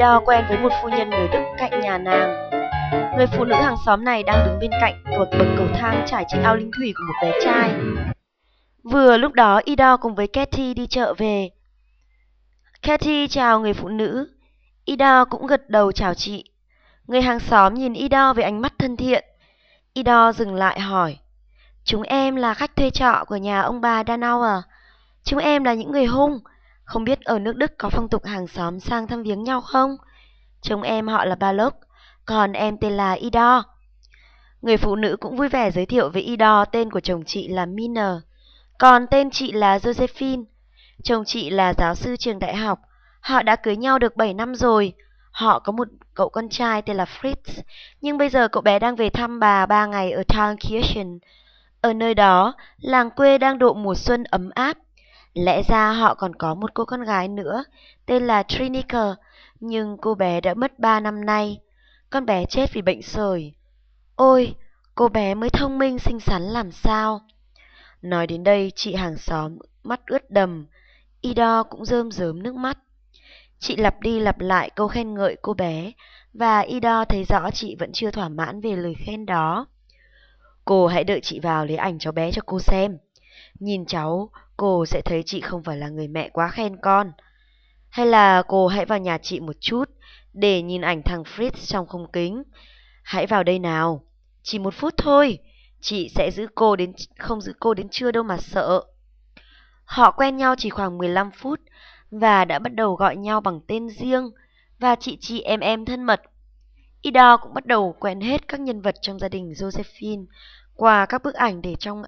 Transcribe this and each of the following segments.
Ida quen với một phu nhân người Đức cạnh nhà nàng. Người phụ nữ hàng xóm này đang đứng bên cạnh bậc bậc cầu thang trải trên ao linh thủy của một bé trai. Vừa lúc đó Ida cùng với Katy đi chợ về. Katy chào người phụ nữ. Ida cũng gật đầu chào chị. Người hàng xóm nhìn Ida với ánh mắt thân thiện. Ida dừng lại hỏi. Chúng em là khách thuê trọ của nhà ông bà Danauer. Chúng em là những người hung. Không biết ở nước Đức có phong tục hàng xóm sang thăm viếng nhau không? Chồng em họ là Balog, còn em tên là Ida. Người phụ nữ cũng vui vẻ giới thiệu với Ida tên của chồng chị là Miner, còn tên chị là Josephine. Chồng chị là giáo sư trường đại học. Họ đã cưới nhau được 7 năm rồi. Họ có một cậu con trai tên là Fritz, nhưng bây giờ cậu bé đang về thăm bà 3 ngày ở Thalkirchen. Ở nơi đó, làng quê đang độ mùa xuân ấm áp. Lẽ ra họ còn có một cô con gái nữa, tên là Trinica, nhưng cô bé đã mất 3 năm nay. Con bé chết vì bệnh sởi. Ôi, cô bé mới thông minh xinh xắn làm sao. Nói đến đây, chị hàng xóm mắt ướt đầm, Ido cũng rơm rớm nước mắt. Chị lặp đi lặp lại câu khen ngợi cô bé, và Ido thấy rõ chị vẫn chưa thỏa mãn về lời khen đó. Cô hãy đợi chị vào lấy ảnh cháu bé cho cô xem. Nhìn cháu, cô sẽ thấy chị không phải là người mẹ quá khen con. Hay là cô hãy vào nhà chị một chút để nhìn ảnh thằng Fritz trong không kính. Hãy vào đây nào. Chỉ một phút thôi. Chị sẽ giữ cô đến không giữ cô đến trưa đâu mà sợ. Họ quen nhau chỉ khoảng 15 phút và đã bắt đầu gọi nhau bằng tên riêng và chị chị em em thân mật. Ida cũng bắt đầu quen hết các nhân vật trong gia đình Josephine qua các bức ảnh để trong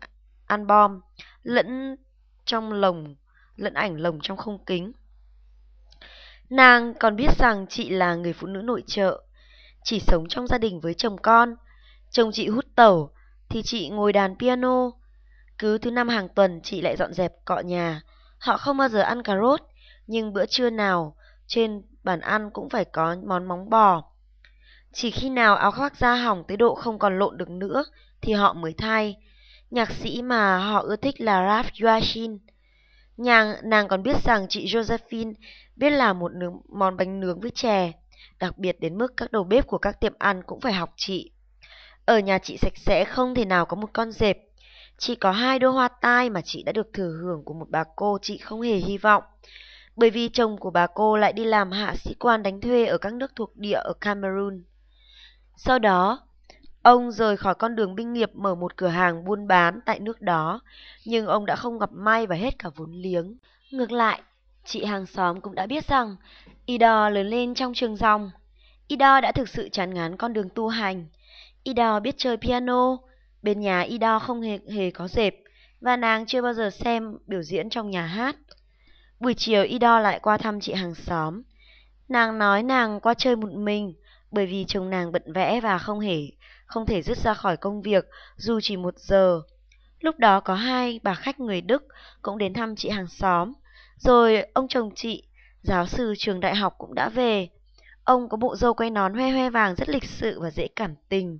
album lẫn trong lồng lẫn ảnh lồng trong không kính. Nàng còn biết rằng chị là người phụ nữ nội trợ, chỉ sống trong gia đình với chồng con. Chồng chị hút tẩu, thì chị ngồi đàn piano. Cứ thứ năm hàng tuần chị lại dọn dẹp cọ nhà. Họ không bao giờ ăn cà rốt, nhưng bữa trưa nào trên bàn ăn cũng phải có món móng bò. Chỉ khi nào áo khoác da hỏng tới độ không còn lộn được nữa thì họ mới thay. Nhạc sĩ mà họ ưa thích là Ralph Joachim. Nàng, nàng còn biết rằng chị Josephine biết làm một nướng, món bánh nướng với chè, đặc biệt đến mức các đầu bếp của các tiệm ăn cũng phải học chị. Ở nhà chị sạch sẽ không thể nào có một con dẹp. Chỉ có hai đôi hoa tai mà chị đã được thừa hưởng của một bà cô chị không hề hy vọng. Bởi vì chồng của bà cô lại đi làm hạ sĩ quan đánh thuê ở các nước thuộc địa ở Cameroon. Sau đó, ông rời khỏi con đường binh nghiệp mở một cửa hàng buôn bán tại nước đó, nhưng ông đã không gặp may và hết cả vốn liếng. Ngược lại, chị hàng xóm cũng đã biết rằng Ida lớn lên trong trường dòng. Ida đã thực sự chán ngán con đường tu hành. Ida biết chơi piano, bên nhà Ida không hề, hề có dẹp, và nàng chưa bao giờ xem biểu diễn trong nhà hát. Buổi chiều Ida lại qua thăm chị hàng xóm. Nàng nói nàng qua chơi một mình, bởi vì chồng nàng bận vẽ và không hề không thể dứt ra khỏi công việc dù chỉ một giờ. Lúc đó có hai bà khách người Đức cũng đến thăm chị hàng xóm. Rồi ông chồng chị, giáo sư trường đại học cũng đã về. Ông có bộ râu quay nón hoe hoe vàng rất lịch sự và dễ cảm tình.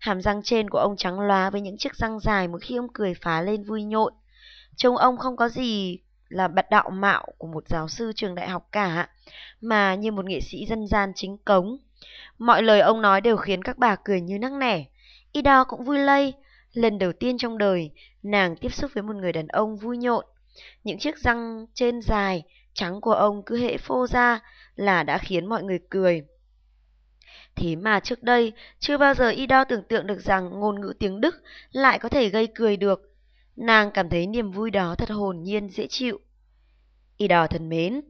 Hàm răng trên của ông trắng loá với những chiếc răng dài mỗi khi ông cười phá lên vui nhộn. Trông ông không có gì là bật đạo mạo của một giáo sư trường đại học cả, mà như một nghệ sĩ dân gian chính cống. Mọi lời ông nói đều khiến các bà cười như nắc nẻ. Ida cũng vui lây. Lần đầu tiên trong đời, nàng tiếp xúc với một người đàn ông vui nhộn. Những chiếc răng trên dài, trắng của ông cứ hễ phô ra là đã khiến mọi người cười. Thế mà trước đây, chưa bao giờ Ida tưởng tượng được rằng ngôn ngữ tiếng Đức lại có thể gây cười được. Nàng cảm thấy niềm vui đó thật hồn nhiên dễ chịu. Ida thân mến,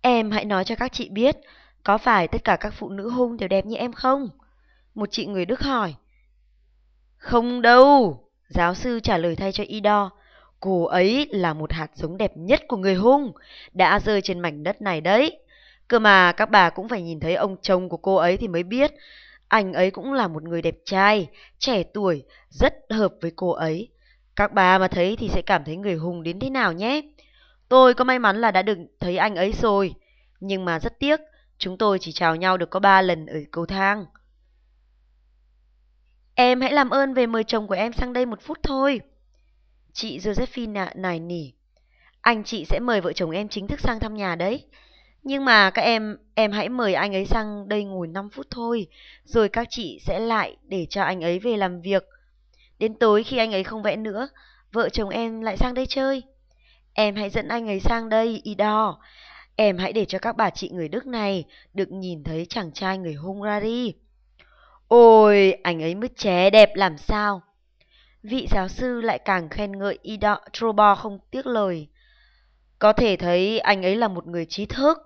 em hãy nói cho các chị biết, có phải tất cả các phụ nữ hung đều đẹp như em không? Một chị người Đức hỏi. Không đâu, giáo sư trả lời thay cho Ido. Cô ấy là một hạt giống đẹp nhất của người hung, đã rơi trên mảnh đất này đấy. Cơ mà các bà cũng phải nhìn thấy ông chồng của cô ấy thì mới biết. Anh ấy cũng là một người đẹp trai, trẻ tuổi, rất hợp với cô ấy. Các bà mà thấy thì sẽ cảm thấy người hùng đến thế nào nhé. Tôi có may mắn là đã được thấy anh ấy rồi. Nhưng mà rất tiếc, chúng tôi chỉ chào nhau được có ba lần ở cầu thang. Em hãy làm ơn về mời chồng của em sang đây một phút thôi. Chị Josephine nài nỉ. Anh chị sẽ mời vợ chồng em chính thức sang thăm nhà đấy. Nhưng mà các em, em hãy mời anh ấy sang đây ngồi 5 phút thôi, rồi các chị sẽ lại để cho anh ấy về làm việc. Đến tối khi anh ấy không vẽ nữa, vợ chồng em lại sang đây chơi. Em hãy dẫn anh ấy sang đây, Ido. Em hãy để cho các bà chị người Đức này được nhìn thấy chàng trai người Hungary. Ôi, anh ấy mứt ché đẹp làm sao. Vị giáo sư lại càng khen ngợi Ido Trobo không tiếc lời. Có thể thấy anh ấy là một người trí thức.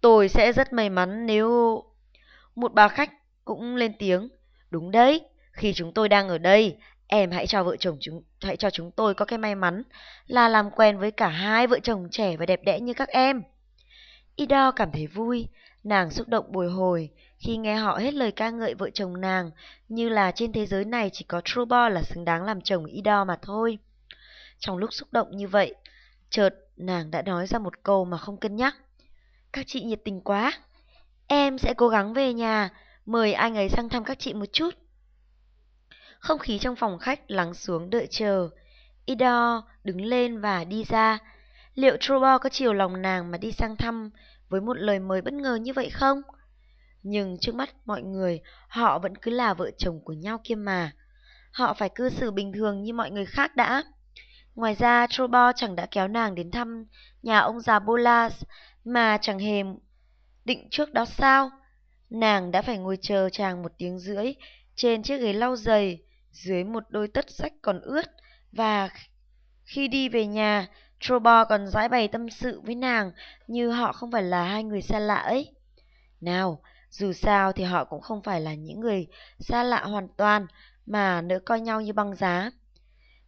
Tôi sẽ rất may mắn nếu... Một bà khách cũng lên tiếng. Đúng đấy, khi chúng tôi đang ở đây, em hãy cho vợ chồng chúng hãy cho chúng tôi có cái may mắn là làm quen với cả hai vợ chồng trẻ và đẹp đẽ như các em. Ido cảm thấy vui, nàng xúc động bồi hồi khi nghe họ hết lời ca ngợi vợ chồng nàng, như là trên thế giới này chỉ có Trubo là xứng đáng làm chồng Ido mà thôi. Trong lúc xúc động như vậy, chợt nàng đã nói ra một câu mà không cân nhắc. Các chị nhiệt tình quá, em sẽ cố gắng về nhà, mời anh ấy sang thăm các chị một chút. Không khí trong phòng khách lắng xuống đợi chờ. Ido đứng lên và đi ra. Liệu Trubo có chiều lòng nàng mà đi sang thăm với một lời mời bất ngờ như vậy không? Nhưng trước mắt mọi người, họ vẫn cứ là vợ chồng của nhau kia mà. Họ phải cư xử bình thường như mọi người khác đã. Ngoài ra, Trubo chẳng đã kéo nàng đến thăm nhà ông già Bolas mà chẳng hề định trước đó sao. Nàng đã phải ngồi chờ chàng một tiếng rưỡi trên chiếc ghế lau giày dưới một đôi tất sách còn ướt và khi đi về nhà, Trobo còn giải bày tâm sự với nàng như họ không phải là hai người xa lạ ấy. Nào, dù sao thì họ cũng không phải là những người xa lạ hoàn toàn mà nỡ coi nhau như băng giá.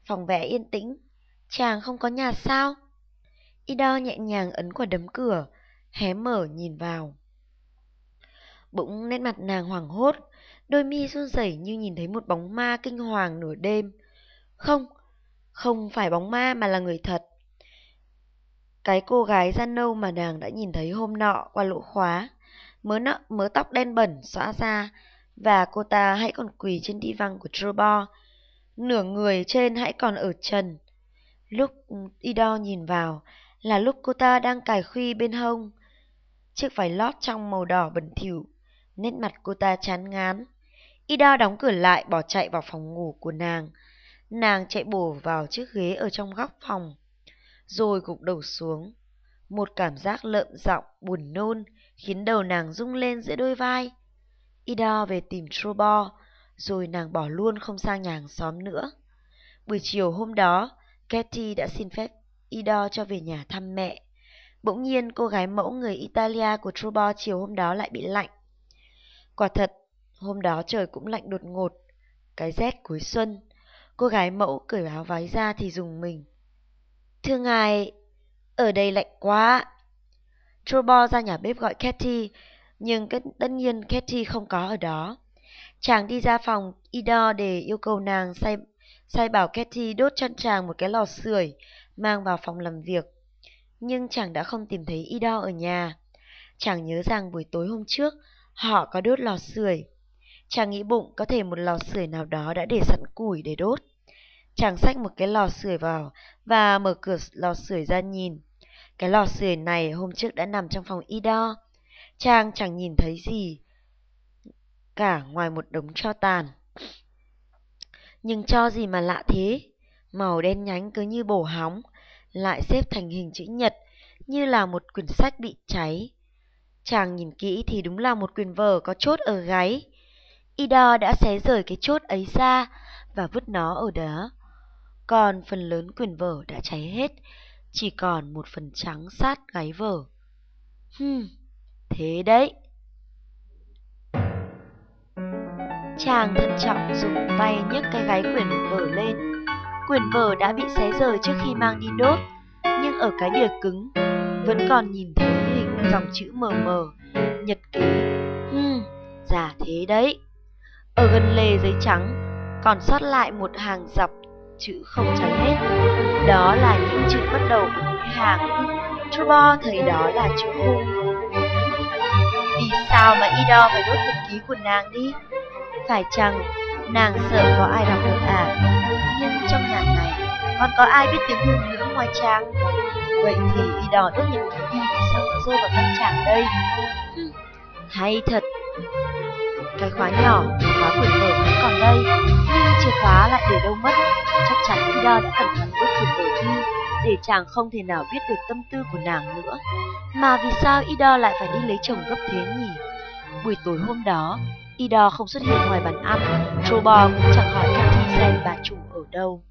Phòng vẽ yên tĩnh, chàng không có nhà sao? Ido nhẹ nhàng ấn quả đấm cửa, hé mở nhìn vào. Bỗng nét mặt nàng hoảng hốt, đôi mi run rẩy như nhìn thấy một bóng ma kinh hoàng nửa đêm. Không, không phải bóng ma mà là người thật. Cái cô gái da nâu mà nàng đã nhìn thấy hôm nọ qua lỗ khóa, mớ, nợ, mớ tóc đen bẩn xõa ra, và cô ta hãy còn quỳ trên đi văng của Trobo. Nửa người trên hãy còn ở trần. Lúc ừ, Ido nhìn vào là lúc cô ta đang cài khuy bên hông. Chiếc váy lót trong màu đỏ bẩn thỉu, nét mặt cô ta chán ngán. Ida đóng cửa lại bỏ chạy vào phòng ngủ của nàng. Nàng chạy bổ vào chiếc ghế ở trong góc phòng, rồi gục đầu xuống. Một cảm giác lợm giọng buồn nôn khiến đầu nàng rung lên giữa đôi vai. Ida về tìm Trobo, rồi nàng bỏ luôn không sang nhà hàng xóm nữa. Buổi chiều hôm đó, Katy đã xin phép Ida cho về nhà thăm mẹ. Bỗng nhiên cô gái mẫu người Italia của Trobo chiều hôm đó lại bị lạnh. Quả thật, hôm đó trời cũng lạnh đột ngột, cái rét cuối xuân. Cô gái mẫu cởi áo váy ra thì dùng mình. Thưa ngài, ở đây lạnh quá. Trobo ra nhà bếp gọi Cathy, nhưng tất nhiên Cathy không có ở đó. Chàng đi ra phòng Ida để yêu cầu nàng sai, sai bảo Cathy đốt chân chàng một cái lò sưởi mang vào phòng làm việc. Nhưng chàng đã không tìm thấy Ida ở nhà. Chàng nhớ rằng buổi tối hôm trước họ có đốt lò sưởi. Chàng nghĩ bụng có thể một lò sưởi nào đó đã để sẵn củi để đốt. Chàng xách một cái lò sưởi vào và mở cửa lò sưởi ra nhìn. Cái lò sưởi này hôm trước đã nằm trong phòng Ida. Chàng chẳng nhìn thấy gì cả ngoài một đống cho tàn. Nhưng cho gì mà lạ thế, màu đen nhánh cứ như bổ hóng, lại xếp thành hình chữ nhật như là một quyển sách bị cháy. Chàng nhìn kỹ thì đúng là một quyển vở có chốt ở gáy. Ida đã xé rời cái chốt ấy ra và vứt nó ở đó. Còn phần lớn quyển vở đã cháy hết, chỉ còn một phần trắng sát gáy vở. Hừm, thế đấy. Chàng thận trọng dùng tay nhấc cái gáy quyển vở lên. Quyển vở đã bị xé rời trước khi mang đi đốt, nhưng ở cái bìa cứng vẫn còn nhìn thấy hình dòng chữ mờ mờ, nhật ký. Hừm, giả thế đấy. Ở gần lề giấy trắng còn sót lại một hàng dọc chữ không cháy hết. Đó là những chữ bắt đầu của mỗi hàng. Trubo thấy đó là chữ hung. Vì sao mà y đo phải đốt nhật ký của nàng đi? Phải chăng nàng sợ có ai đọc được à? Nhưng trong nhà này còn có ai biết tiếng hùng nữa ngoài Trang? Vậy thì y đo đốt nhật ký đi vì sao nó rơi vào tay chàng đây Hay thật Cái khóa nhỏ, khóa quyển mở vẫn còn đây chìa khóa lại để đâu mất Chắc chắn ida đã cẩn thận bước quyển vở đi Để chàng không thể nào biết được tâm tư của nàng nữa Mà vì sao Ida lại phải đi lấy chồng gấp thế nhỉ? Buổi tối hôm đó, Ida không xuất hiện ngoài bàn ăn, trobo cũng chẳng hỏi Cathy xem bà chủ ở đâu.